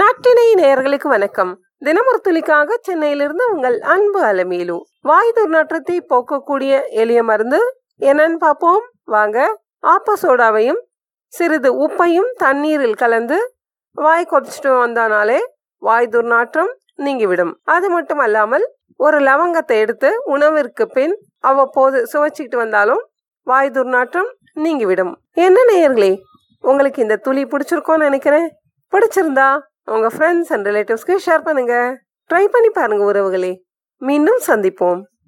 நாட்டினை நேயர்களுக்கு வணக்கம். தினமொரு துளிக்காக சென்னையிலிருந்து உங்கள் அன்பு அலமேலு. வாய் துர்நாற்றத்தை போக்கக்கூடிய எளிய மருந்து என்னன்னு பார்ப்போம். வாங்க ஆப்ப சோடாவையும் சிறிது உப்பையும் தண்ணீரில் கலந்து வாய் கொதிச்சுட்டு வந்தானாலே வாய் துர்நாற்றம் நீங்கிவிடும். அது மட்டும் அல்லாமல் ஒரு லவங்கத்தை எடுத்து உணவிற்கு பின் அவ்வப்போது சுவைச்சிக்கிட்டு வந்தாலும் வாய் துர்நாற்றம் நீங்கிவிடும். என்ன நேயர்களே உங்களுக்கு இந்த துளி பிடிச்சிருக்கோன்னு நினைக்கிறேன். பிடிச்சிருந்தா உங்க ஃப்ரெண்ட்ஸ் அண்ட் ரிலேட்டிவ்ஸ்க்கு ஷேர் பண்ணுங்க. ட்ரை பண்ணி பாருங்க உறவுகளே. மீண்டும் சந்திப்போம்.